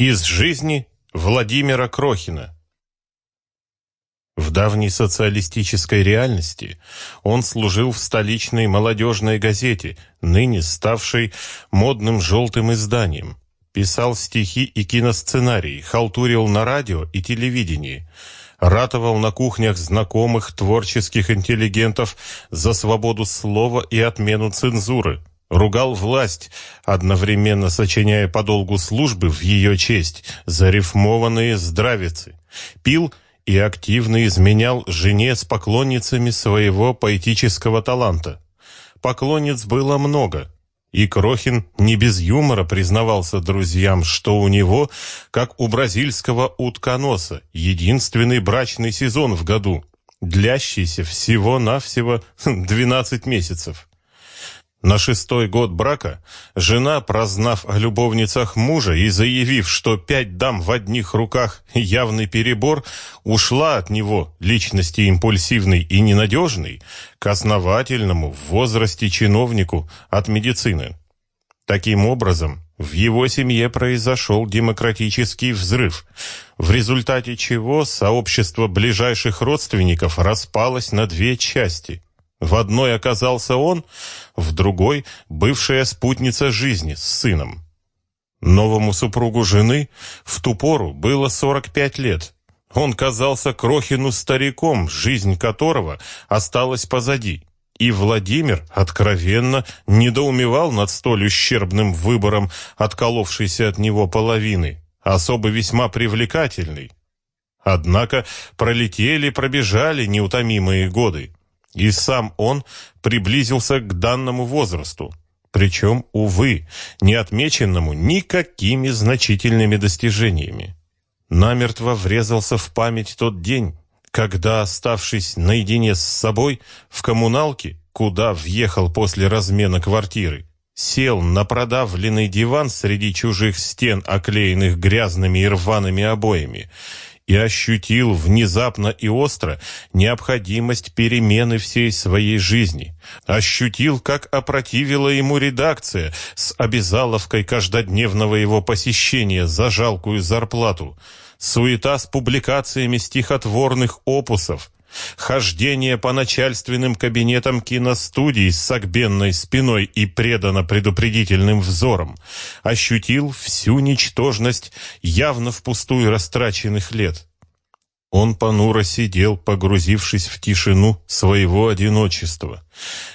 Из жизни Владимира Крохина. В давней социалистической реальности он служил в столичной молодежной газете, ныне ставшей модным желтым изданием. Писал стихи и киносценарии, халтурил на радио и телевидении, ратовал на кухнях знакомых творческих интеллигентов за свободу слова и отмену цензуры – ругал власть, одновременно сочиняя по долгу службы в ее честь зарифмованные здравицы, пил и активно изменял жене с поклонницами своего поэтического таланта. Поклонниц было много, и Крохин не без юмора признавался друзьям, что у него, как у бразильского утконоса, единственный брачный сезон в году, длящийся всего-навсего 12 месяцев. На шестой год брака жена, прознав о любовницах мужа и заявив, что пять дам в одних руках явный перебор, ушла от него, личности импульсивной и ненадежной, к основательному в возрасте чиновнику от медицины. Таким образом, в его семье произошел демократический взрыв, в результате чего сообщество ближайших родственников распалось на две части – в одной оказался он, в другой — бывшая спутница жизни с сыном. Новому супругу жены в ту пору было 45 лет. Он казался Крохину стариком, жизнь которого осталась позади. И Владимир откровенно недоумевал над столь ущербным выбором отколовшейся от него половины, особо весьма привлекательной. Однако пролетели, пробежали неутомимые годы. И сам он приблизился к данному возрасту, причем, увы, не отмеченному никакими значительными достижениями. Намертво врезался в память тот день, когда, оставшись наедине с собой в коммуналке, куда въехал после размена квартиры, сел на продавленный диван среди чужих стен, оклеенных грязными и рваными обоями, и ощутил внезапно и остро необходимость перемены всей своей жизни. Ощутил, как опротивила ему редакция с обязаловкой каждодневного его посещения за жалкую зарплату, суета с публикациями стихотворных опусов, Хождение по начальственным кабинетам киностудий с согбенной спиной и предано предупредительным взором ощутил всю ничтожность явно впустую растраченных лет. Он понуро сидел, погрузившись в тишину своего одиночества.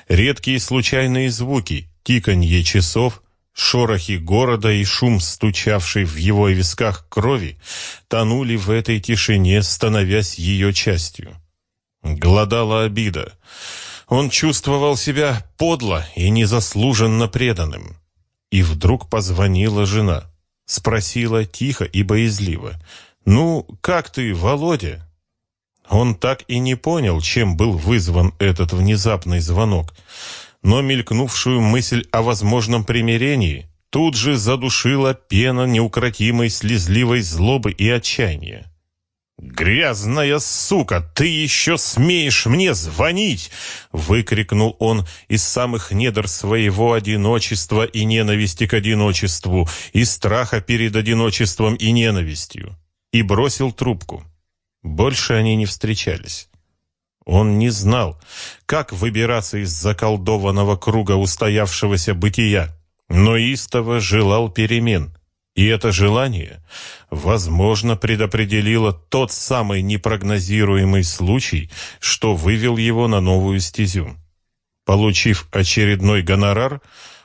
Редкие случайные звуки, тиканье часов, шорохи города и шум, стучавший в его висках крови, тонули в этой тишине, становясь ее частью. Голодала обида. Он чувствовал себя подло и незаслуженно преданным. И вдруг позвонила жена. Спросила тихо и боязливо. «Ну, как ты, Володя?» Он так и не понял, чем был вызван этот внезапный звонок, но мелькнувшую мысль о возможном примирении тут же задушила пена неукротимой слезливой злобы и отчаяния. «Грязная сука, ты еще смеешь мне звонить!» — выкрикнул он из самых недр своего одиночества и ненависти к одиночеству, и страха перед одиночеством и ненавистью, и бросил трубку. Больше они не встречались. Он не знал, как выбираться из заколдованного круга устоявшегося бытия, но истово желал перемен — и это желание, возможно, предопределило тот самый непрогнозируемый случай, что вывел его на новую стезю. Получив очередной гонорар,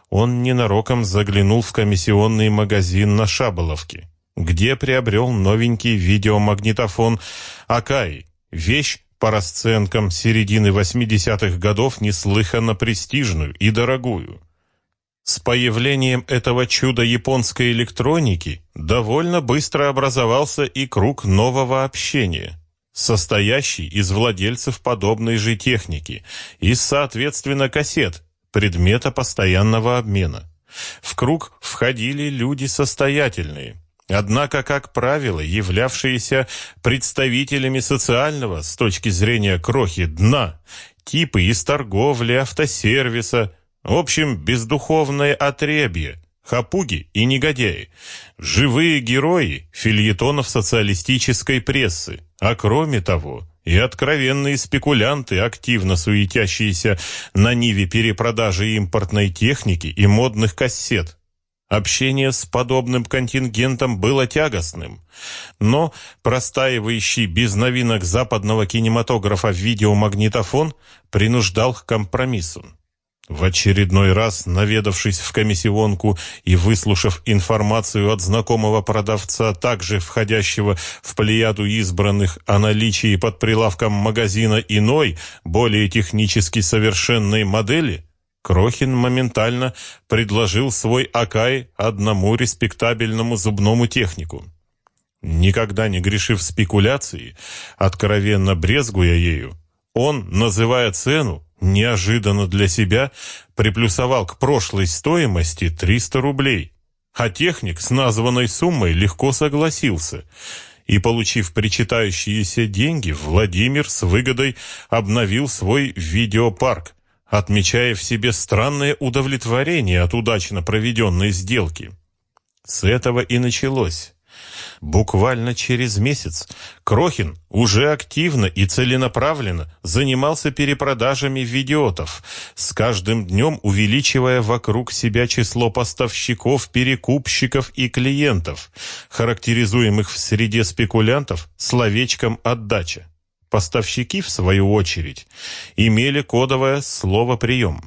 он ненароком заглянул в комиссионный магазин на Шаболовке, где приобрел новенький видеомагнитофон «Акай», вещь по расценкам середины 80-х годов неслыханно престижную и дорогую. С появлением этого чуда японской электроники довольно быстро образовался и круг нового общения, состоящий из владельцев подобной же техники и, соответственно, кассет, предмета постоянного обмена. В круг входили люди состоятельные, однако, как правило, являвшиеся представителями социального, с точки зрения крохи, дна, типы из торговли, автосервиса, в общем, бездуховное отребье, хапуги и негодяи, живые герои фильетонов социалистической прессы, а кроме того и откровенные спекулянты, активно суетящиеся на ниве перепродажи импортной техники и модных кассет. Общение с подобным контингентом было тягостным, но простаивающий без новинок западного кинематографа видеомагнитофон принуждал к компромиссу. В очередной раз, наведавшись в комиссионку и выслушав информацию от знакомого продавца, также входящего в плеяду избранных о наличии под прилавком магазина иной, более технически совершенной модели, Крохин моментально предложил свой Акай одному респектабельному зубному технику. Никогда не грешив спекуляции, откровенно брезгуя ею, он, называя цену, неожиданно для себя приплюсовал к прошлой стоимости 300 рублей, а техник с названной суммой легко согласился. И, получив причитающиеся деньги, Владимир с выгодой обновил свой видеопарк, отмечая в себе странное удовлетворение от удачно проведенной сделки. С этого и началось. Буквально через месяц Крохин уже активно и целенаправленно занимался перепродажами видеотов, с каждым днем увеличивая вокруг себя число поставщиков, перекупщиков и клиентов, характеризуемых в среде спекулянтов словечком «отдача». Поставщики, в свою очередь, имели кодовое слово «прием».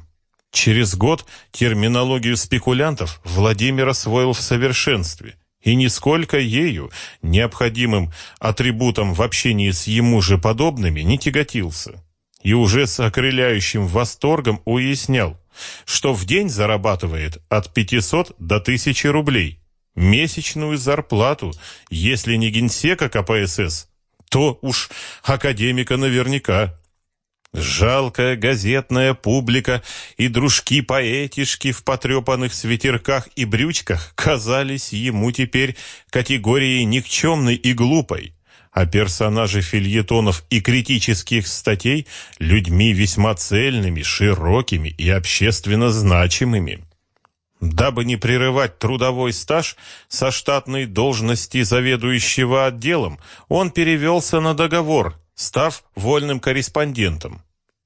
Через год терминологию спекулянтов Владимир освоил в совершенстве и нисколько ею, необходимым атрибутом в общении с ему же подобными, не тяготился. И уже с окрыляющим восторгом уяснял, что в день зарабатывает от 500 до 1000 рублей. Месячную зарплату, если не генсека КПСС, то уж академика наверняка. Жалкая газетная публика и дружки-поэтишки в потрепанных свитерках и брючках казались ему теперь категорией никчемной и глупой, а персонажи фильетонов и критических статей – людьми весьма цельными, широкими и общественно значимыми. Дабы не прерывать трудовой стаж со штатной должности заведующего отделом, он перевелся на договор, став вольным корреспондентом.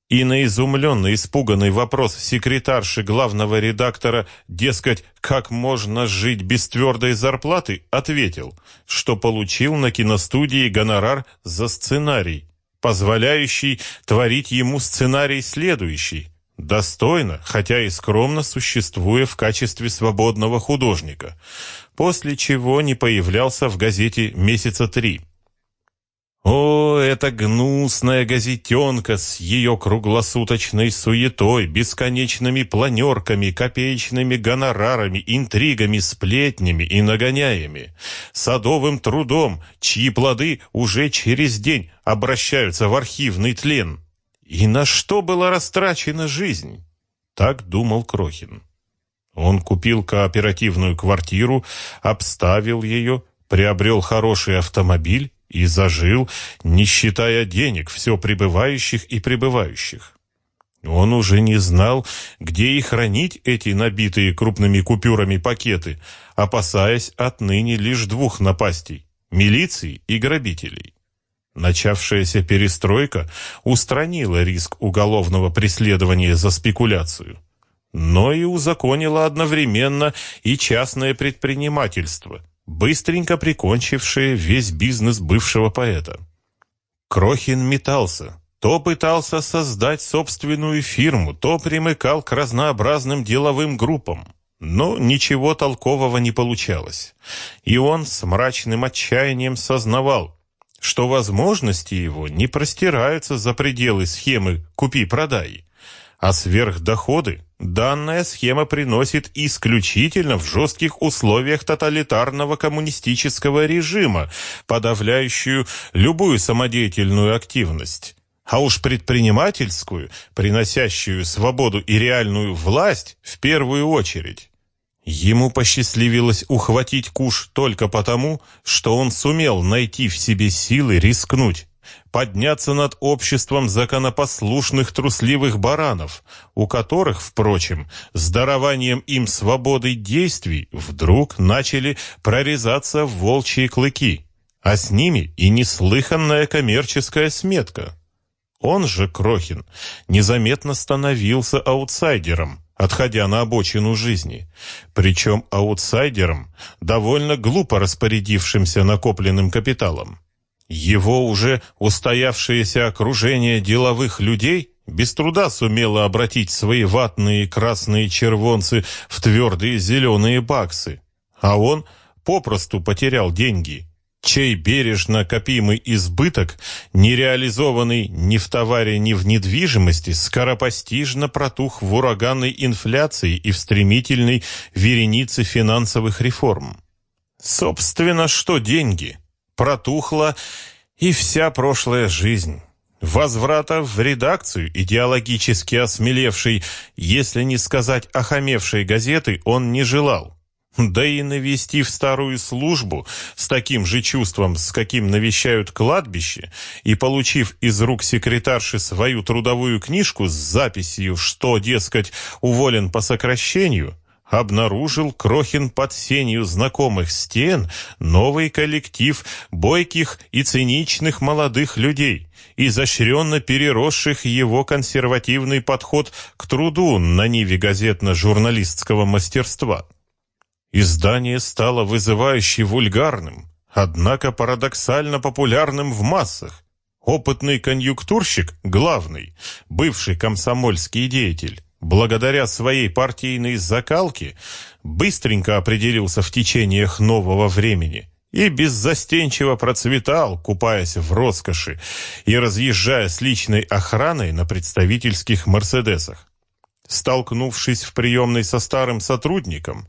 И на изумленный, испуганный вопрос секретарши главного редактора, дескать, как можно жить без твердой зарплаты, ответил, что получил на киностудии гонорар за сценарий, позволяющий творить ему сценарий следующий – достойно, хотя и скромно существуя в качестве свободного художника, после чего не появлялся в газете месяца три. О, эта гнусная газетенка с ее круглосуточной суетой, бесконечными планерками, копеечными гонорарами, интригами, сплетнями и нагоняями, садовым трудом, чьи плоды уже через день обращаются в архивный тлен. И на что была растрачена жизнь? Так думал Крохин. Он купил кооперативную квартиру, обставил ее, приобрел хороший автомобиль и зажил, не считая денег, все прибывающих и прибывающих. Он уже не знал, где и хранить эти набитые крупными купюрами пакеты, опасаясь отныне лишь двух напастей – милиции и грабителей. Начавшаяся перестройка устранила риск уголовного преследования за спекуляцию, но и узаконила одновременно и частное предпринимательство, быстренько прикончившее весь бизнес бывшего поэта. Крохин метался, то пытался создать собственную фирму, то примыкал к разнообразным деловым группам. Но ничего толкового не получалось. И он с мрачным отчаянием сознавал, что возможности его не простираются за пределы схемы «купи-продай», а сверхдоходы данная схема приносит исключительно в жестких условиях тоталитарного коммунистического режима, подавляющую любую самодеятельную активность. А уж предпринимательскую, приносящую свободу и реальную власть в первую очередь. Ему посчастливилось ухватить куш только потому, что он сумел найти в себе силы рискнуть, подняться над обществом законопослушных трусливых баранов, у которых, впрочем, с дарованием им свободы действий вдруг начали прорезаться волчьи клыки, а с ними и неслыханная коммерческая сметка. Он же, Крохин, незаметно становился аутсайдером, отходя на обочину жизни. Причем аутсайдером, довольно глупо распорядившимся накопленным капиталом. Его уже устоявшееся окружение деловых людей без труда сумело обратить свои ватные красные червонцы в твердые зеленые баксы, а он попросту потерял деньги чей бережно копимый избыток, не реализованный ни в товаре, ни в недвижимости, скоропостижно протух в ураганной инфляции и в стремительной веренице финансовых реформ. Собственно, что деньги? Протухла и вся прошлая жизнь. Возврата в редакцию идеологически осмелевшей, если не сказать охамевшей газеты, он не желал. Да и навести в старую службу с таким же чувством, с каким навещают кладбище, и получив из рук секретарши свою трудовую книжку с записью, что, дескать, уволен по сокращению, обнаружил Крохин под сенью знакомых стен новый коллектив бойких и циничных молодых людей, изощренно переросших его консервативный подход к труду на ниве газетно-журналистского мастерства. Издание стало вызывающе вульгарным, однако парадоксально популярным в массах. Опытный конъюнктурщик, главный, бывший комсомольский деятель, благодаря своей партийной закалке, быстренько определился в течениях нового времени и беззастенчиво процветал, купаясь в роскоши и разъезжая с личной охраной на представительских «Мерседесах». Столкнувшись в приемной со старым сотрудником,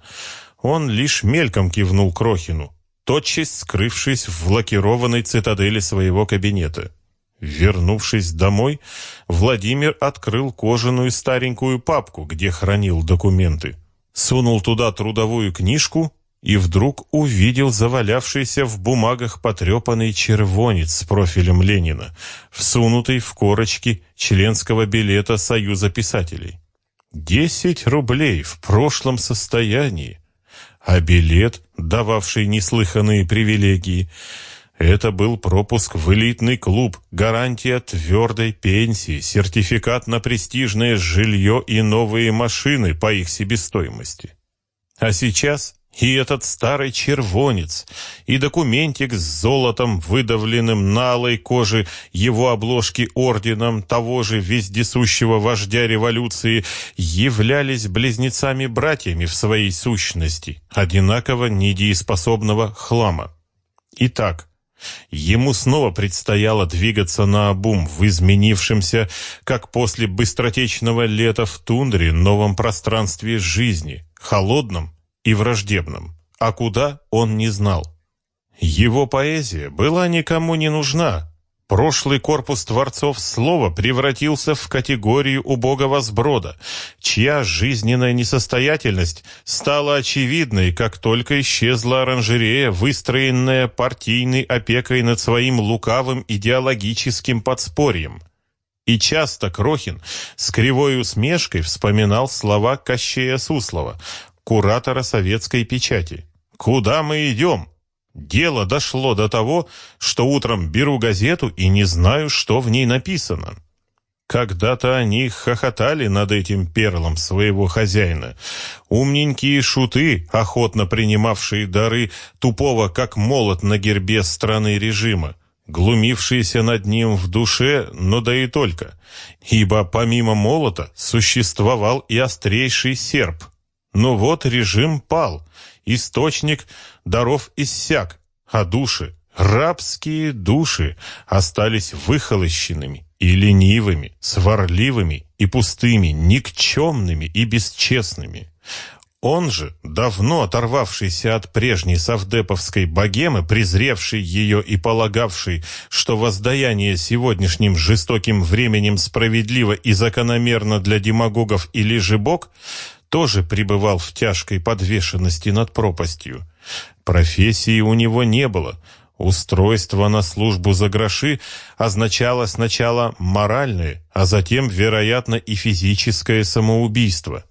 он лишь мельком кивнул Крохину, тотчас скрывшись в лакированной цитадели своего кабинета. Вернувшись домой, Владимир открыл кожаную старенькую папку, где хранил документы. Сунул туда трудовую книжку и вдруг увидел завалявшийся в бумагах потрепанный червонец с профилем Ленина, всунутый в корочки членского билета Союза писателей. Десять рублей в прошлом состоянии а билет, дававший неслыханные привилегии, это был пропуск в элитный клуб, гарантия твердой пенсии, сертификат на престижное жилье и новые машины по их себестоимости. А сейчас и этот старый червонец, и документик с золотом, выдавленным на алой коже его обложки орденом того же вездесущего вождя революции, являлись близнецами-братьями в своей сущности, одинаково недееспособного хлама. Итак, Ему снова предстояло двигаться на обум в изменившемся, как после быстротечного лета в тундре, новом пространстве жизни, холодном и враждебным, а куда он не знал. Его поэзия была никому не нужна. Прошлый корпус творцов слова превратился в категорию убогого сброда, чья жизненная несостоятельность стала очевидной, как только исчезла оранжерея, выстроенная партийной опекой над своим лукавым идеологическим подспорьем. И часто Крохин с кривой усмешкой вспоминал слова Кощея Суслова куратора советской печати. «Куда мы идем?» Дело дошло до того, что утром беру газету и не знаю, что в ней написано. Когда-то они хохотали над этим перлом своего хозяина. Умненькие шуты, охотно принимавшие дары тупого, как молот на гербе страны режима, глумившиеся над ним в душе, но да и только. Ибо помимо молота существовал и острейший серп, но вот режим пал, источник даров иссяк, а души, рабские души, остались выхолощенными и ленивыми, сварливыми и пустыми, никчемными и бесчестными. Он же, давно оторвавшийся от прежней совдеповской богемы, презревший ее и полагавший, что воздаяние сегодняшним жестоким временем справедливо и закономерно для демагогов или же бог, тоже пребывал в тяжкой подвешенности над пропастью. Профессии у него не было. Устройство на службу за гроши означало сначала моральное, а затем, вероятно, и физическое самоубийство.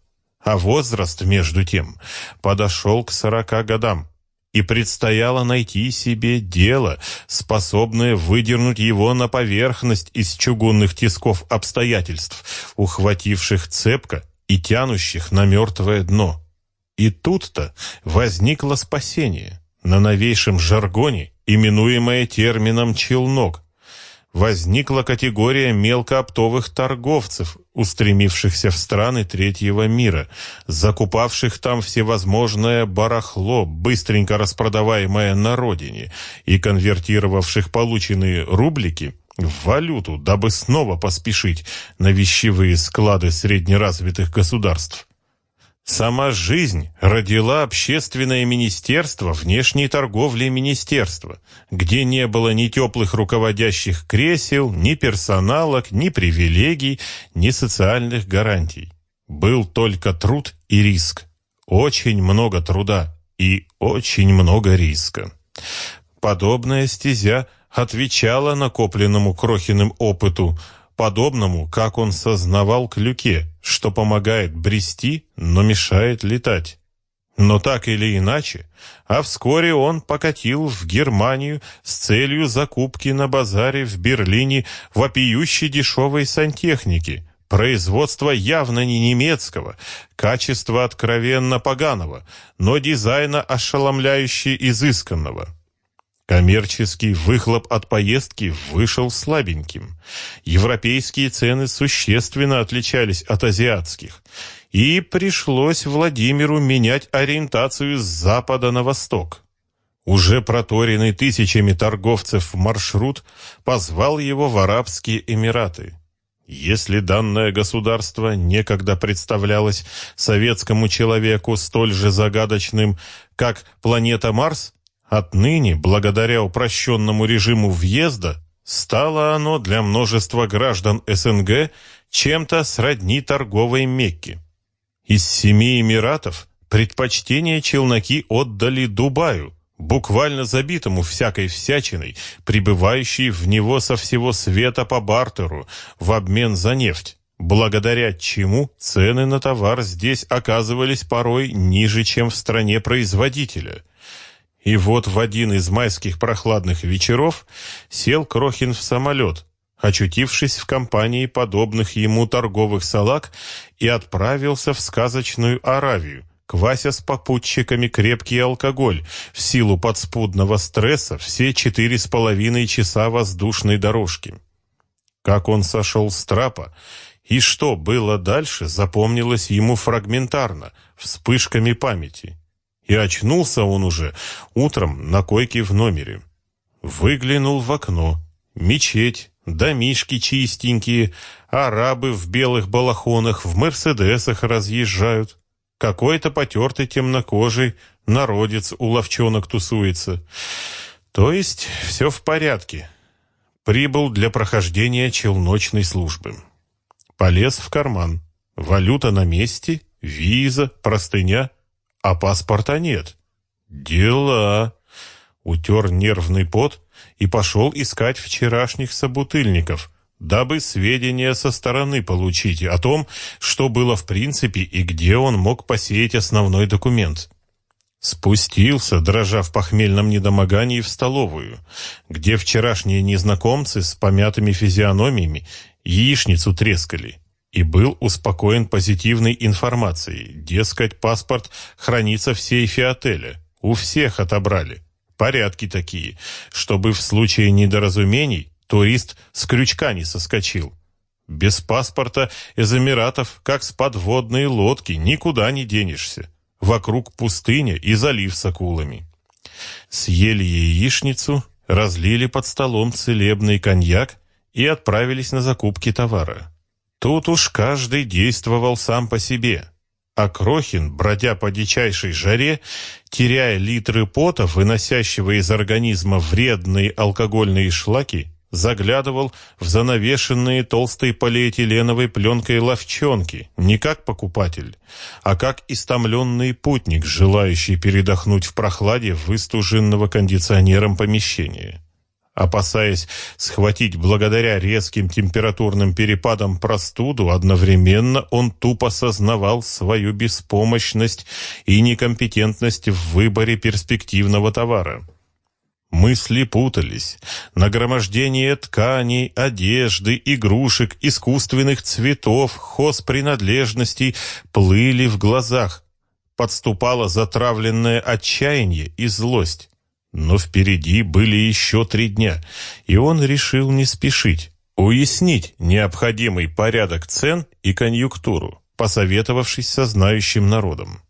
А возраст, между тем, подошел к сорока годам, и предстояло найти себе дело, способное выдернуть его на поверхность из чугунных тисков обстоятельств, ухвативших цепко и тянущих на мертвое дно. И тут-то возникло спасение, на новейшем жаргоне, именуемое термином «челнок», возникла категория мелкооптовых торговцев, устремившихся в страны третьего мира, закупавших там всевозможное барахло, быстренько распродаваемое на родине, и конвертировавших полученные рублики в валюту, дабы снова поспешить на вещевые склады среднеразвитых государств. Сама жизнь родила общественное министерство внешней торговли министерства, где не было ни теплых руководящих кресел, ни персоналок, ни привилегий, ни социальных гарантий. Был только труд и риск. Очень много труда и очень много риска. Подобная стезя отвечала накопленному Крохиным опыту – подобному, как он сознавал клюке, что помогает брести, но мешает летать. Но так или иначе, а вскоре он покатил в Германию с целью закупки на базаре в Берлине вопиющей дешевой сантехники, производства явно не немецкого, качества откровенно поганого, но дизайна ошеломляюще изысканного. Коммерческий выхлоп от поездки вышел слабеньким. Европейские цены существенно отличались от азиатских, и пришлось Владимиру менять ориентацию с запада на восток. Уже проторенный тысячами торговцев маршрут позвал его в Арабские Эмираты. Если данное государство некогда представлялось советскому человеку столь же загадочным, как планета Марс, Отныне, благодаря упрощенному режиму въезда, стало оно для множества граждан СНГ чем-то сродни торговой Мекке. Из семи Эмиратов предпочтение челноки отдали Дубаю, буквально забитому всякой всячиной, прибывающей в него со всего света по бартеру в обмен за нефть, благодаря чему цены на товар здесь оказывались порой ниже, чем в стране производителя – и вот в один из майских прохладных вечеров сел Крохин в самолет, очутившись в компании подобных ему торговых салаг, и отправился в сказочную Аравию, квася с попутчиками крепкий алкоголь, в силу подспудного стресса все четыре с половиной часа воздушной дорожки. Как он сошел с трапа, и что было дальше, запомнилось ему фрагментарно, вспышками памяти. И очнулся он уже утром на койке в номере. Выглянул в окно. Мечеть, домишки чистенькие, арабы в белых балахонах, в мерседесах разъезжают. Какой-то потертый темнокожий народец у ловчонок тусуется. То есть все в порядке. Прибыл для прохождения челночной службы. Полез в карман. Валюта на месте, виза, простыня — а паспорта нет. Дела. Утер нервный пот и пошел искать вчерашних собутыльников, дабы сведения со стороны получить о том, что было в принципе и где он мог посеять основной документ. Спустился, дрожа в похмельном недомогании, в столовую, где вчерашние незнакомцы с помятыми физиономиями яичницу трескали и был успокоен позитивной информацией. Дескать, паспорт хранится в сейфе отеля. У всех отобрали. Порядки такие, чтобы в случае недоразумений турист с крючка не соскочил. Без паспорта из Эмиратов, как с подводной лодки, никуда не денешься. Вокруг пустыня и залив с акулами. Съели яичницу, разлили под столом целебный коньяк и отправились на закупки товара. Тут уж каждый действовал сам по себе. А Крохин, бродя по дичайшей жаре, теряя литры пота, выносящего из организма вредные алкогольные шлаки, заглядывал в занавешенные толстой полиэтиленовой пленкой ловчонки не как покупатель, а как истомленный путник, желающий передохнуть в прохладе выстуженного кондиционером помещения. Опасаясь схватить благодаря резким температурным перепадам простуду, одновременно он тупо сознавал свою беспомощность и некомпетентность в выборе перспективного товара. Мысли путались. Нагромождение тканей, одежды, игрушек, искусственных цветов, хозпринадлежностей плыли в глазах. Подступало затравленное отчаяние и злость. Но впереди были еще три дня, и он решил не спешить, уяснить необходимый порядок цен и конъюнктуру, посоветовавшись со знающим народом.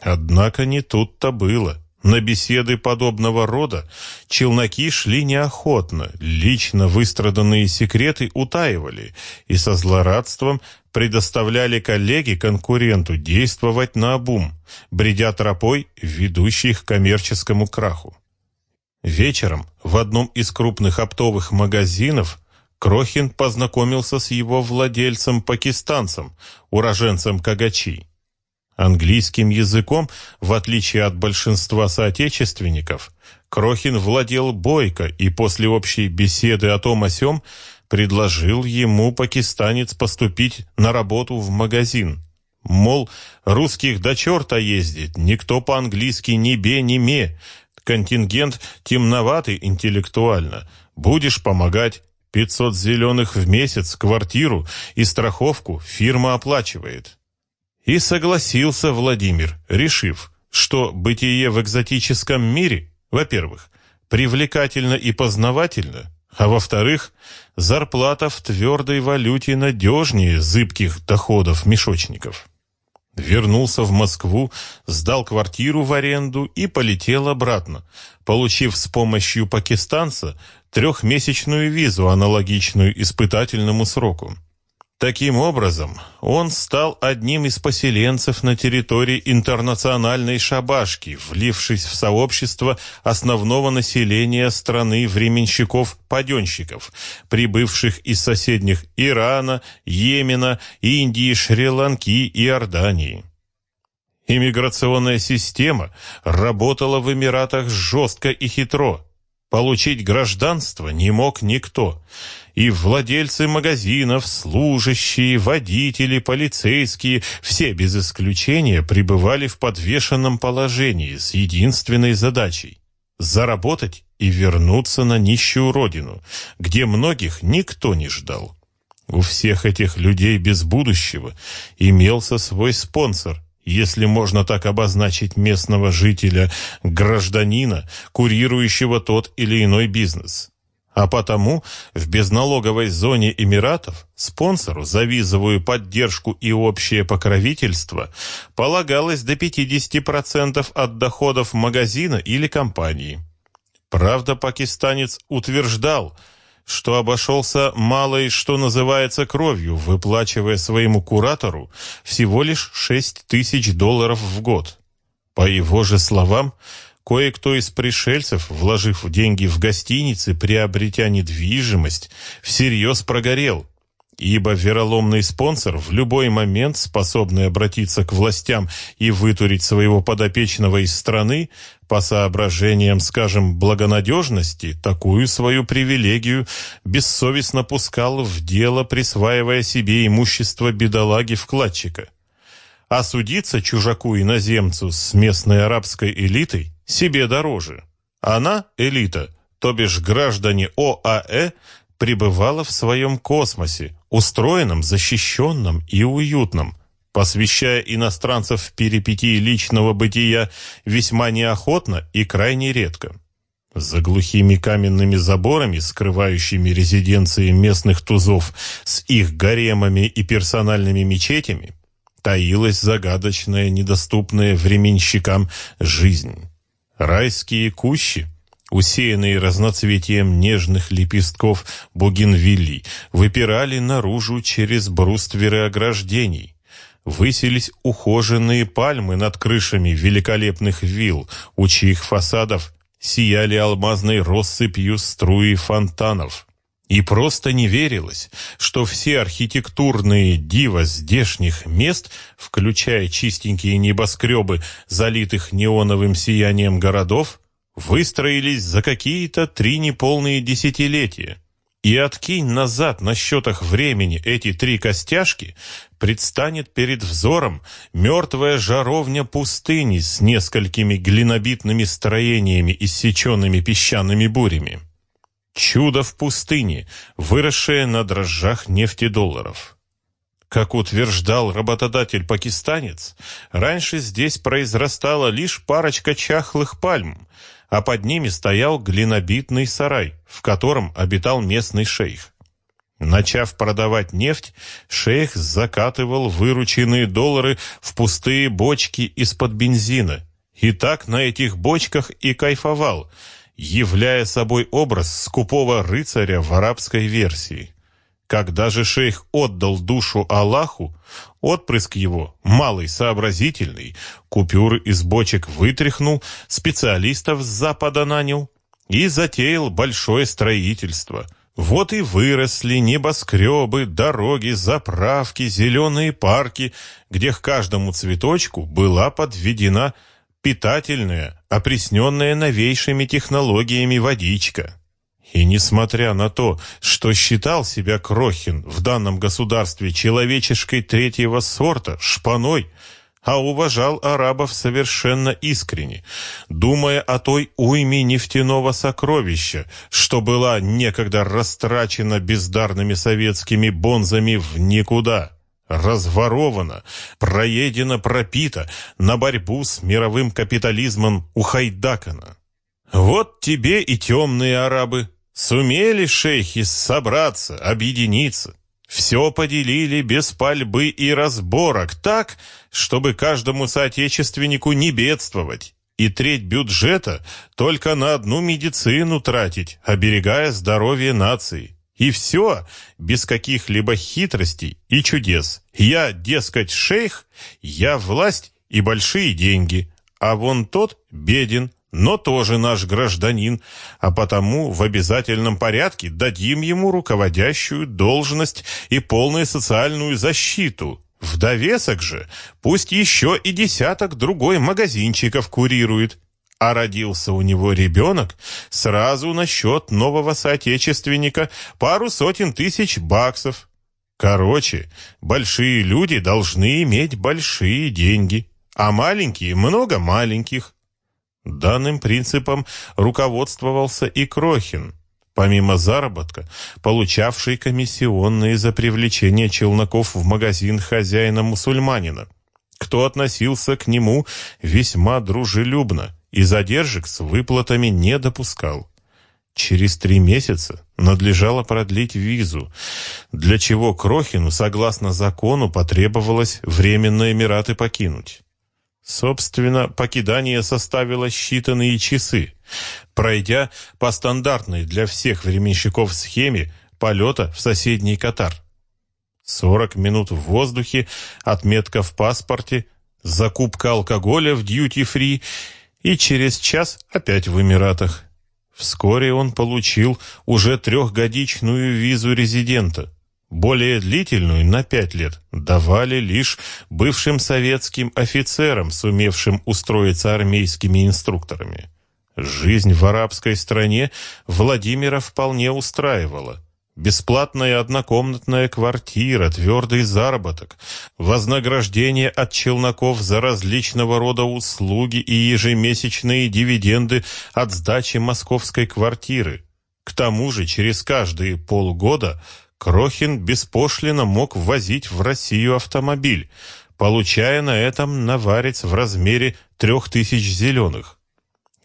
Однако не тут-то было. На беседы подобного рода челноки шли неохотно, лично выстраданные секреты утаивали и со злорадством предоставляли коллеге-конкуренту действовать на обум, бредя тропой, ведущей к коммерческому краху. Вечером в одном из крупных оптовых магазинов Крохин познакомился с его владельцем-пакистанцем, уроженцем Кагачи. Английским языком, в отличие от большинства соотечественников, Крохин владел бойко и после общей беседы о том о сём предложил ему пакистанец поступить на работу в магазин. Мол, русских до черта ездит, никто по-английски ни бе, ни ме, контингент темноватый интеллектуально, будешь помогать, 500 зеленых в месяц, квартиру и страховку фирма оплачивает. И согласился Владимир, решив, что бытие в экзотическом мире, во-первых, привлекательно и познавательно, а во-вторых, зарплата в твердой валюте надежнее зыбких доходов мешочников. Вернулся в Москву, сдал квартиру в аренду и полетел обратно, получив с помощью пакистанца трехмесячную визу, аналогичную испытательному сроку. Таким образом, он стал одним из поселенцев на территории интернациональной шабашки, влившись в сообщество основного населения страны временщиков-паденщиков, прибывших из соседних Ирана, Йемена, Индии, Шри-Ланки и Иордании. Иммиграционная система работала в Эмиратах жестко и хитро. Получить гражданство не мог никто – и владельцы магазинов, служащие, водители, полицейские, все без исключения пребывали в подвешенном положении с единственной задачей – заработать и вернуться на нищую родину, где многих никто не ждал. У всех этих людей без будущего имелся свой спонсор – если можно так обозначить местного жителя, гражданина, курирующего тот или иной бизнес. А потому в безналоговой зоне Эмиратов спонсору за визовую поддержку и общее покровительство полагалось до 50% от доходов магазина или компании. Правда, пакистанец утверждал, что обошелся малой, что называется, кровью, выплачивая своему куратору всего лишь 6 тысяч долларов в год. По его же словам, Кое-кто из пришельцев, вложив деньги в гостиницы, приобретя недвижимость, всерьез прогорел, ибо вероломный спонсор в любой момент, способный обратиться к властям и вытурить своего подопечного из страны, по соображениям, скажем, благонадежности, такую свою привилегию бессовестно пускал в дело, присваивая себе имущество бедолаги-вкладчика. А судиться чужаку-иноземцу с местной арабской элитой себе дороже. Она, элита, то бишь граждане ОАЭ, пребывала в своем космосе, устроенном, защищенном и уютном, посвящая иностранцев в перипетии личного бытия весьма неохотно и крайне редко. За глухими каменными заборами, скрывающими резиденции местных тузов с их гаремами и персональными мечетями, таилась загадочная, недоступная временщикам жизнь. Райские кущи, усеянные разноцветием нежных лепестков бугенвилли, выпирали наружу через брустверы ограждений. Высились ухоженные пальмы над крышами великолепных вилл, у чьих фасадов сияли алмазной россыпью струи фонтанов. И просто не верилось, что все архитектурные дива здешних мест, включая чистенькие небоскребы, залитых неоновым сиянием городов, выстроились за какие-то три неполные десятилетия. И откинь назад на счетах времени эти три костяшки, предстанет перед взором мертвая жаровня пустыни с несколькими глинобитными строениями, иссеченными песчаными бурями. Чудо в пустыне, выросшее на дрожжах нефтедолларов. Как утверждал работодатель-пакистанец, раньше здесь произрастала лишь парочка чахлых пальм, а под ними стоял глинобитный сарай, в котором обитал местный шейх. Начав продавать нефть, шейх закатывал вырученные доллары в пустые бочки из-под бензина. И так на этих бочках и кайфовал, являя собой образ скупого рыцаря в арабской версии. Когда же шейх отдал душу Аллаху, отпрыск его, малый, сообразительный, купюры из бочек вытряхнул, специалистов с запада нанял и затеял большое строительство. Вот и выросли небоскребы, дороги, заправки, зеленые парки, где к каждому цветочку была подведена питательная, опресненная новейшими технологиями водичка. И несмотря на то, что считал себя Крохин в данном государстве человечешкой третьего сорта, шпаной, а уважал арабов совершенно искренне, думая о той уйме нефтяного сокровища, что была некогда растрачена бездарными советскими бонзами в никуда, разворована, проедена, пропита на борьбу с мировым капитализмом у Хайдакана. Вот тебе и темные арабы, Сумели шейхи собраться, объединиться. Все поделили без пальбы и разборок, так, чтобы каждому соотечественнику не бедствовать. И треть бюджета только на одну медицину тратить, оберегая здоровье нации. И все без каких-либо хитростей и чудес. Я, дескать, шейх, я власть и большие деньги, а вон тот беден, но тоже наш гражданин, а потому в обязательном порядке дадим ему руководящую должность и полную социальную защиту. В довесок же пусть еще и десяток другой магазинчиков курирует. А родился у него ребенок, сразу на счет нового соотечественника пару сотен тысяч баксов. Короче, большие люди должны иметь большие деньги, а маленькие – много маленьких. Данным принципом руководствовался и Крохин, помимо заработка, получавший комиссионные за привлечение челноков в магазин хозяина-мусульманина, кто относился к нему весьма дружелюбно и задержек с выплатами не допускал. Через три месяца надлежало продлить визу, для чего Крохину, согласно закону, потребовалось временно Эмираты покинуть. Собственно, покидание составило считанные часы, пройдя по стандартной для всех временщиков схеме полета в соседний Катар. 40 минут в воздухе, отметка в паспорте, закупка алкоголя в дьюти-фри и через час опять в Эмиратах. Вскоре он получил уже трехгодичную визу резидента – более длительную, на пять лет, давали лишь бывшим советским офицерам, сумевшим устроиться армейскими инструкторами. Жизнь в арабской стране Владимира вполне устраивала. Бесплатная однокомнатная квартира, твердый заработок, вознаграждение от челноков за различного рода услуги и ежемесячные дивиденды от сдачи московской квартиры. К тому же через каждые полгода – Крохин беспошлино мог ввозить в Россию автомобиль, получая на этом наварец в размере трех тысяч зеленых.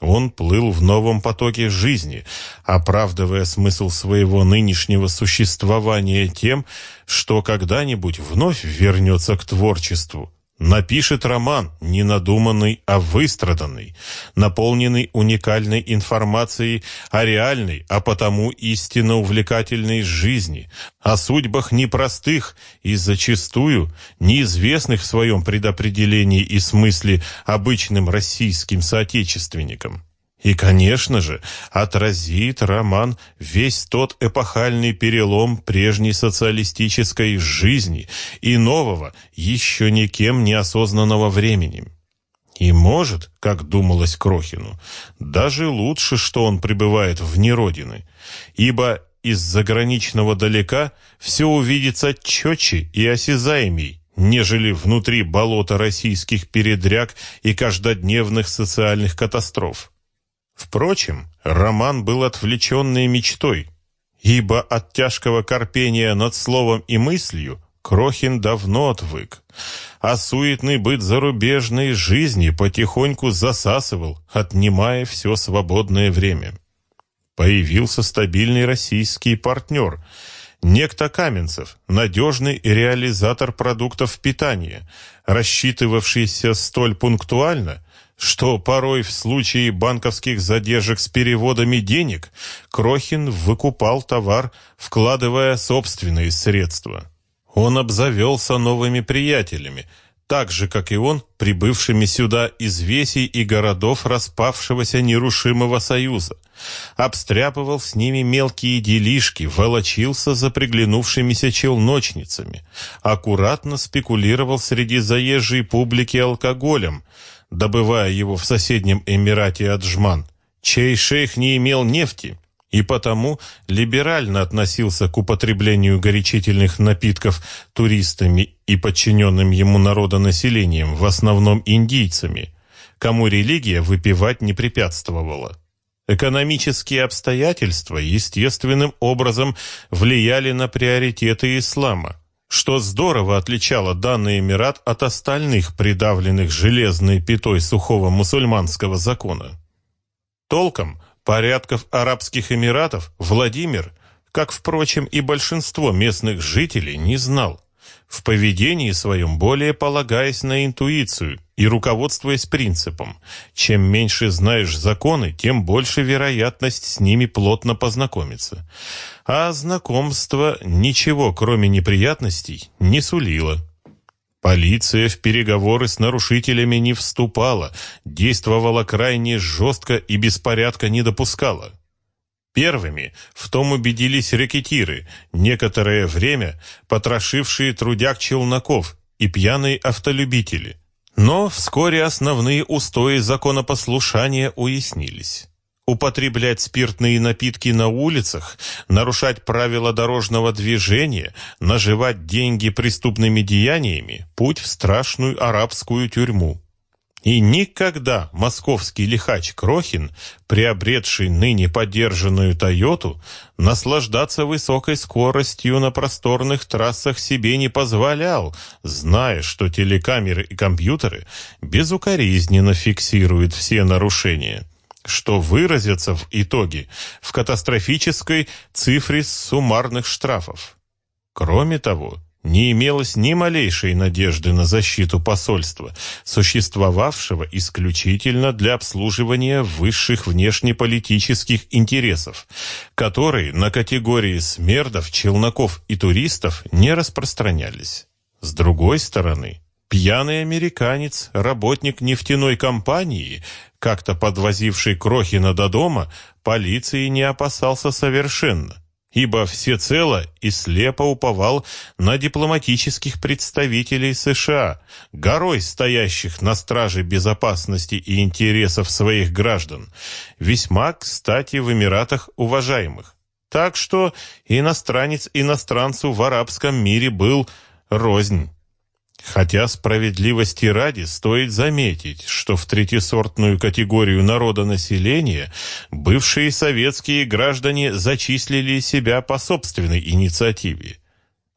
Он плыл в новом потоке жизни, оправдывая смысл своего нынешнего существования тем, что когда-нибудь вновь вернется к творчеству, Напишет роман, не надуманный, а выстраданный, наполненный уникальной информацией о реальной, а потому истинно увлекательной жизни, о судьбах непростых и зачастую неизвестных в своем предопределении и смысле обычным российским соотечественникам. И, конечно же, отразит роман весь тот эпохальный перелом прежней социалистической жизни и нового, еще никем не осознанного времени. И может, как думалось Крохину, даже лучше, что он пребывает вне родины, ибо из заграничного далека все увидится четче и осязаемей, нежели внутри болота российских передряг и каждодневных социальных катастроф. Впрочем, роман был отвлеченной мечтой, ибо от тяжкого корпения над словом и мыслью Крохин давно отвык, а суетный быт зарубежной жизни потихоньку засасывал, отнимая все свободное время. Появился стабильный российский партнер, некто Каменцев, надежный реализатор продуктов питания, рассчитывавшийся столь пунктуально, что порой в случае банковских задержек с переводами денег Крохин выкупал товар, вкладывая собственные средства. Он обзавелся новыми приятелями, так же, как и он, прибывшими сюда из весей и городов распавшегося нерушимого союза. Обстряпывал с ними мелкие делишки, волочился за приглянувшимися челночницами, аккуратно спекулировал среди заезжей публики алкоголем, добывая его в соседнем Эмирате Аджман, чей шейх не имел нефти, и потому либерально относился к употреблению горячительных напитков туристами и подчиненным ему народонаселением, в основном индийцами, кому религия выпивать не препятствовала. Экономические обстоятельства естественным образом влияли на приоритеты ислама, что здорово отличало данный Эмират от остальных придавленных железной пятой сухого мусульманского закона. Толком порядков Арабских Эмиратов Владимир, как, впрочем, и большинство местных жителей, не знал, в поведении своем более полагаясь на интуицию и руководствуясь принципом «чем меньше знаешь законы, тем больше вероятность с ними плотно познакомиться». А знакомство ничего, кроме неприятностей, не сулило. Полиция в переговоры с нарушителями не вступала, действовала крайне жестко и беспорядка не допускала. Первыми в том убедились рекетиры, некоторое время потрошившие трудяг челноков и пьяные автолюбители. Но вскоре основные устои законопослушания уяснились. Употреблять спиртные напитки на улицах, нарушать правила дорожного движения, наживать деньги преступными деяниями – путь в страшную арабскую тюрьму. И никогда московский лихач Крохин, приобретший ныне подержанную «Тойоту», наслаждаться высокой скоростью на просторных трассах себе не позволял, зная, что телекамеры и компьютеры безукоризненно фиксируют все нарушения что выразится в итоге в катастрофической цифре суммарных штрафов. Кроме того, не имелось ни малейшей надежды на защиту посольства, существовавшего исключительно для обслуживания высших внешнеполитических интересов, которые на категории смердов, челноков и туристов не распространялись. С другой стороны, Пьяный американец, работник нефтяной компании, как-то подвозивший Крохина до дома, полиции не опасался совершенно, ибо всецело и слепо уповал на дипломатических представителей США, горой стоящих на страже безопасности и интересов своих граждан, весьма, кстати, в Эмиратах уважаемых. Так что иностранец иностранцу в арабском мире был рознь. Хотя справедливости ради стоит заметить, что в третьесортную категорию народонаселения бывшие советские граждане зачислили себя по собственной инициативе.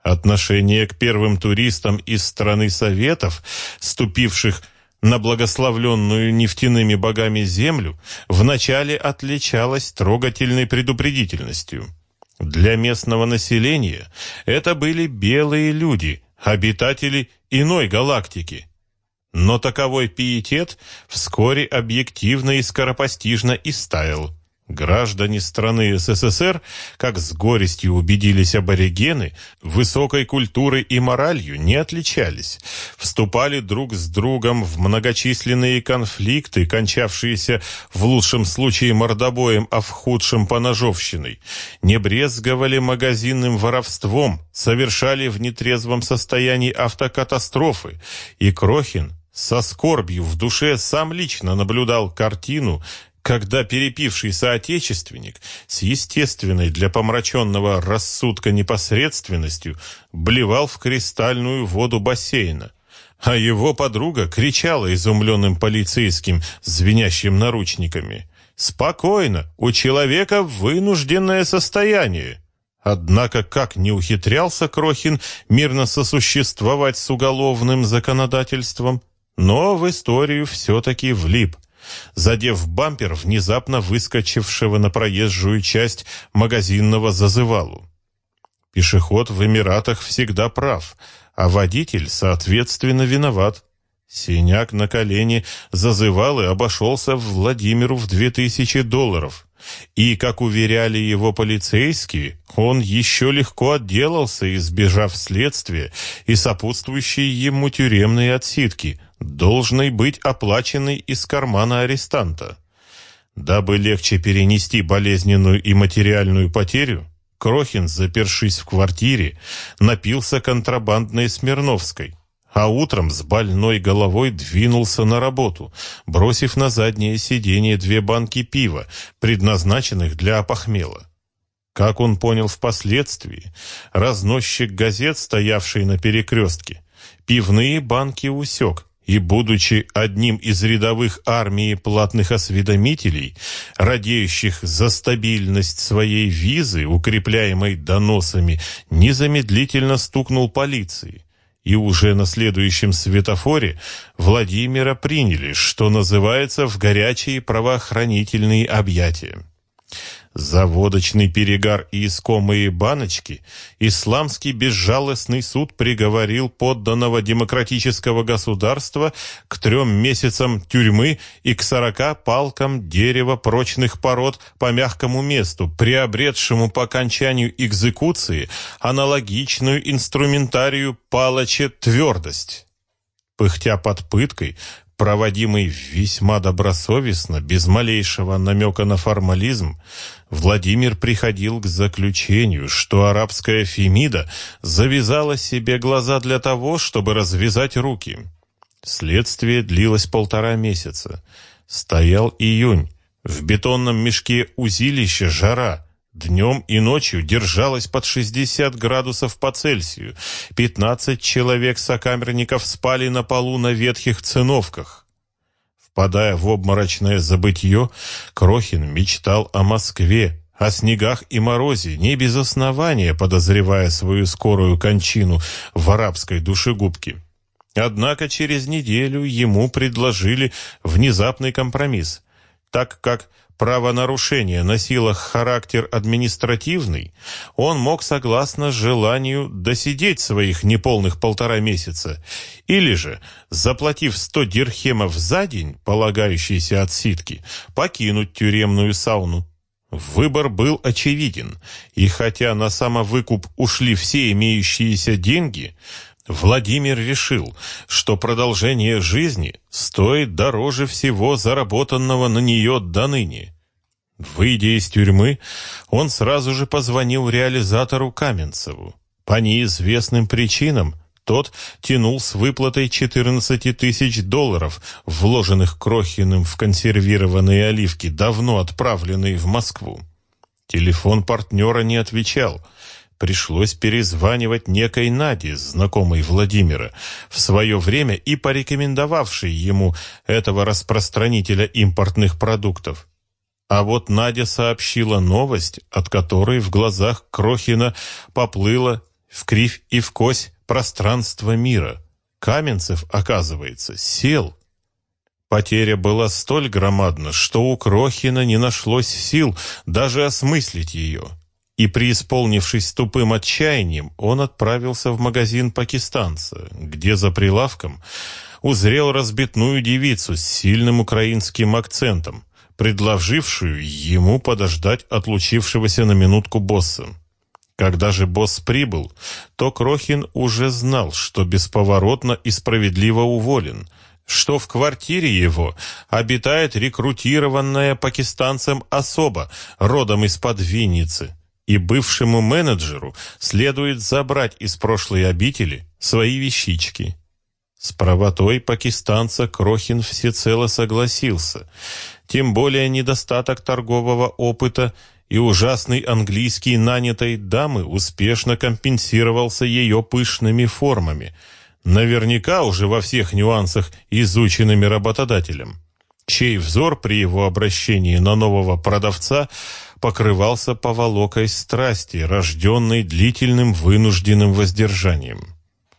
Отношение к первым туристам из страны Советов, ступивших на благословленную нефтяными богами землю, вначале отличалось трогательной предупредительностью. Для местного населения это были белые люди – обитатели иной галактики. Но таковой пиетет вскоре объективно и скоропостижно истаял. Граждане страны СССР, как с горестью убедились аборигены, высокой культурой и моралью не отличались, вступали друг с другом в многочисленные конфликты, кончавшиеся в лучшем случае мордобоем, а в худшем поножовщиной, не брезговали магазинным воровством, совершали в нетрезвом состоянии автокатастрофы, и Крохин со скорбью в душе сам лично наблюдал картину, когда перепивший соотечественник с естественной для помраченного рассудка непосредственностью блевал в кристальную воду бассейна, а его подруга кричала изумленным полицейским, звенящим наручниками. «Спокойно, у человека вынужденное состояние». Однако, как не ухитрялся Крохин мирно сосуществовать с уголовным законодательством, но в историю все-таки влип задев бампер внезапно выскочившего на проезжую часть магазинного зазывалу. Пешеход в Эмиратах всегда прав, а водитель, соответственно, виноват. Синяк на колени зазывал и обошелся Владимиру в две тысячи долларов. И, как уверяли его полицейские, он еще легко отделался, избежав следствия и сопутствующей ему тюремные отсидки, должной быть оплаченной из кармана арестанта. Дабы легче перенести болезненную и материальную потерю, Крохин, запершись в квартире, напился контрабандной Смирновской, а утром с больной головой двинулся на работу, бросив на заднее сиденье две банки пива, предназначенных для опохмела. Как он понял впоследствии, разносчик газет, стоявший на перекрестке, пивные банки усек, и, будучи одним из рядовых армии платных осведомителей, радеющих за стабильность своей визы, укрепляемой доносами, незамедлительно стукнул полиции. И уже на следующем светофоре Владимира приняли, что называется, в горячие правоохранительные объятия. За водочный перегар и искомые баночки исламский безжалостный суд приговорил подданного демократического государства к трем месяцам тюрьмы и к сорока палкам дерева прочных пород по мягкому месту, приобретшему по окончанию экзекуции аналогичную инструментарию палача твердость. Пыхтя под пыткой, проводимый весьма добросовестно, без малейшего намека на формализм, Владимир приходил к заключению, что арабская Фемида завязала себе глаза для того, чтобы развязать руки. Следствие длилось полтора месяца. Стоял июнь. В бетонном мешке узилища жара. Днем и ночью держалась под 60 градусов по Цельсию. 15 человек-сокамерников спали на полу на ветхих циновках. Впадая в обморочное забытье, Крохин мечтал о Москве, о снегах и морозе, не без основания подозревая свою скорую кончину в арабской душегубке. Однако через неделю ему предложили внезапный компромисс, так как правонарушение носило характер административный, он мог, согласно желанию, досидеть своих неполных полтора месяца, или же, заплатив сто дирхемов за день, полагающиеся отсидки, покинуть тюремную сауну. Выбор был очевиден, и хотя на самовыкуп ушли все имеющиеся деньги, Владимир решил, что продолжение жизни стоит дороже всего заработанного на нее до ныне. Выйдя из тюрьмы, он сразу же позвонил реализатору Каменцеву. По неизвестным причинам тот тянул с выплатой 14 тысяч долларов, вложенных Крохиным в консервированные оливки, давно отправленные в Москву. Телефон партнера не отвечал – пришлось перезванивать некой Наде, знакомой Владимира, в свое время и порекомендовавшей ему этого распространителя импортных продуктов. А вот Надя сообщила новость, от которой в глазах Крохина поплыло в кривь и в кось пространство мира. Каменцев, оказывается, сел. Потеря была столь громадна, что у Крохина не нашлось сил даже осмыслить ее и, преисполнившись тупым отчаянием, он отправился в магазин пакистанца, где за прилавком узрел разбитную девицу с сильным украинским акцентом, предложившую ему подождать отлучившегося на минутку босса. Когда же босс прибыл, то Крохин уже знал, что бесповоротно и справедливо уволен, что в квартире его обитает рекрутированная пакистанцем особа, родом из-под Винницы, и бывшему менеджеру следует забрать из прошлой обители свои вещички. С правотой пакистанца Крохин всецело согласился, тем более недостаток торгового опыта – и ужасный английский нанятой дамы успешно компенсировался ее пышными формами, наверняка уже во всех нюансах изученными работодателем, чей взор при его обращении на нового продавца покрывался поволокой страсти, рожденной длительным вынужденным воздержанием.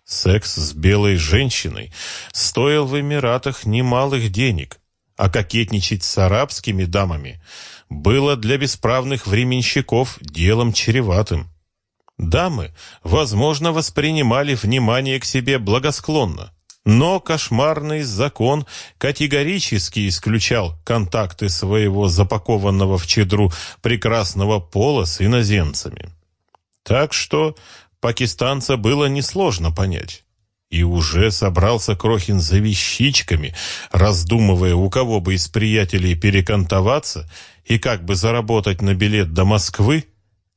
Секс с белой женщиной стоил в Эмиратах немалых денег, а кокетничать с арабскими дамами – было для бесправных временщиков делом чреватым. Дамы, возможно, воспринимали внимание к себе благосклонно, но кошмарный закон категорически исключал контакты своего запакованного в чедру прекрасного пола с иноземцами. Так что пакистанца было несложно понять. И уже собрался Крохин за вещичками, раздумывая, у кого бы из приятелей перекантоваться и как бы заработать на билет до Москвы,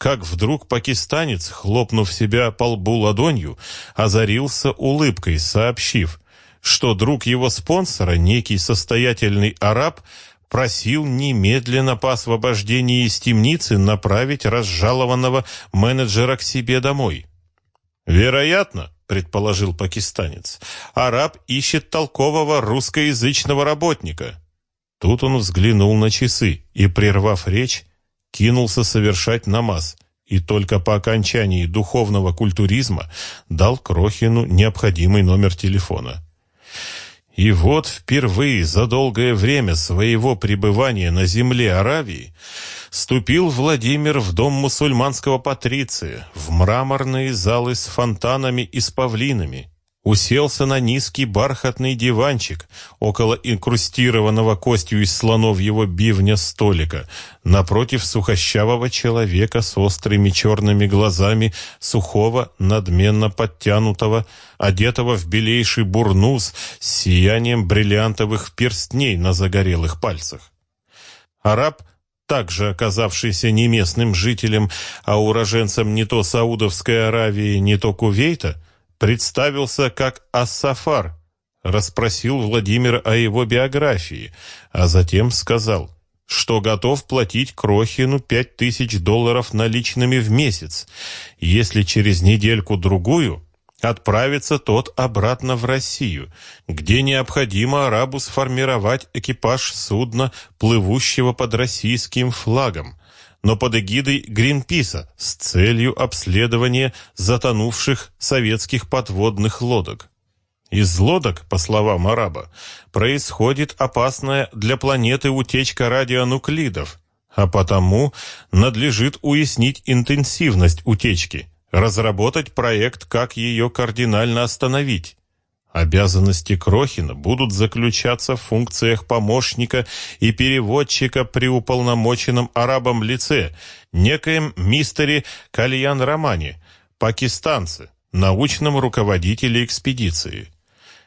как вдруг пакистанец, хлопнув себя по лбу ладонью, озарился улыбкой, сообщив, что друг его спонсора, некий состоятельный араб, просил немедленно по освобождении из темницы направить разжалованного менеджера к себе домой. «Вероятно», — предположил пакистанец, — «араб ищет толкового русскоязычного работника». Тут он взглянул на часы и, прервав речь, кинулся совершать намаз, и только по окончании духовного культуризма дал Крохину необходимый номер телефона. И вот впервые за долгое время своего пребывания на земле Аравии ступил Владимир в дом мусульманского патриция, в мраморные залы с фонтанами и с павлинами, уселся на низкий бархатный диванчик около инкрустированного костью из слонов его бивня столика, напротив сухощавого человека с острыми черными глазами, сухого, надменно подтянутого, одетого в белейший бурнус с сиянием бриллиантовых перстней на загорелых пальцах. Араб также оказавшийся не местным жителем, а уроженцем не то Саудовской Аравии, не то Кувейта, представился как Ассафар, расспросил Владимира о его биографии, а затем сказал, что готов платить Крохину пять тысяч долларов наличными в месяц, если через недельку-другую отправится тот обратно в Россию, где необходимо арабу сформировать экипаж судна, плывущего под российским флагом, но под эгидой Гринписа с целью обследования затонувших советских подводных лодок. Из лодок, по словам араба, происходит опасная для планеты утечка радионуклидов, а потому надлежит уяснить интенсивность утечки, разработать проект, как ее кардинально остановить, Обязанности Крохина будут заключаться в функциях помощника и переводчика при уполномоченном арабом лице, некоем мистере Кальян Романе, пакистанце, научном руководителе экспедиции.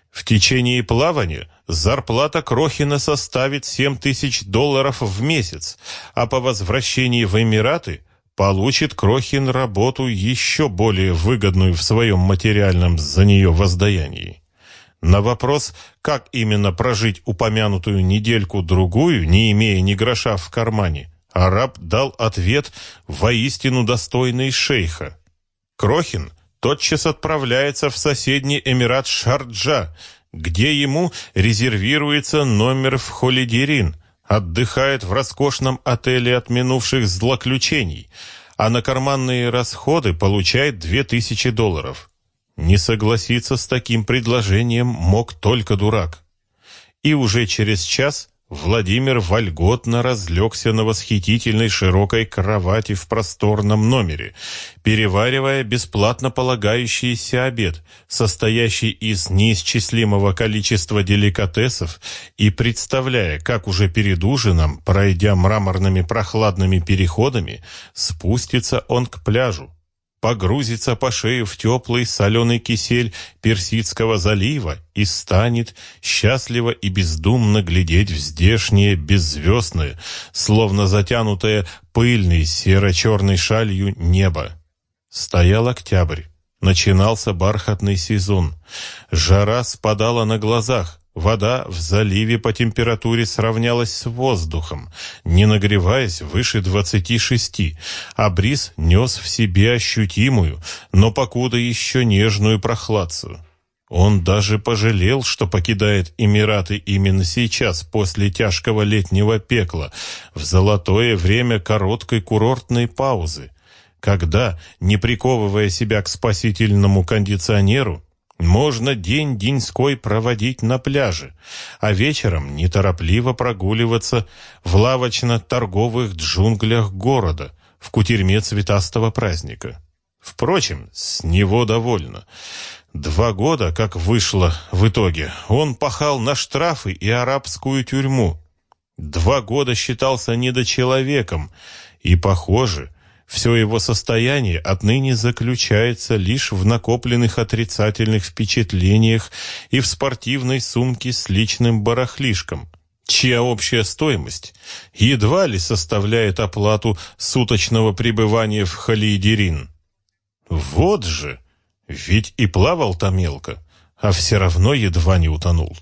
В течение плавания зарплата Крохина составит 7 тысяч долларов в месяц, а по возвращении в Эмираты получит Крохин работу еще более выгодную в своем материальном за нее воздаянии. На вопрос, как именно прожить упомянутую недельку-другую, не имея ни гроша в кармане, араб дал ответ воистину достойный шейха. Крохин тотчас отправляется в соседний эмират Шарджа, где ему резервируется номер в Холидерин, отдыхает в роскошном отеле от минувших злоключений, а на карманные расходы получает 2000 долларов. Не согласиться с таким предложением мог только дурак. И уже через час Владимир вольготно разлегся на восхитительной широкой кровати в просторном номере, переваривая бесплатно полагающийся обед, состоящий из неисчислимого количества деликатесов, и представляя, как уже перед ужином, пройдя мраморными прохладными переходами, спустится он к пляжу, погрузится по шею в теплый соленый кисель Персидского залива и станет счастливо и бездумно глядеть в здешнее беззвездное, словно затянутое пыльной серо-черной шалью небо. Стоял октябрь. Начинался бархатный сезон. Жара спадала на глазах. Вода в заливе по температуре сравнялась с воздухом, не нагреваясь выше 26, а бриз нес в себе ощутимую, но покуда еще нежную прохладцу. Он даже пожалел, что покидает Эмираты именно сейчас, после тяжкого летнего пекла, в золотое время короткой курортной паузы, когда, не приковывая себя к спасительному кондиционеру, можно день деньской проводить на пляже, а вечером неторопливо прогуливаться в лавочно-торговых джунглях города в кутерьме цветастого праздника. Впрочем, с него довольно. Два года, как вышло в итоге, он пахал на штрафы и арабскую тюрьму. Два года считался недочеловеком, и, похоже, все его состояние отныне заключается лишь в накопленных отрицательных впечатлениях и в спортивной сумке с личным барахлишком, чья общая стоимость едва ли составляет оплату суточного пребывания в Халидерин. Вот же! Ведь и плавал-то мелко, а все равно едва не утонул.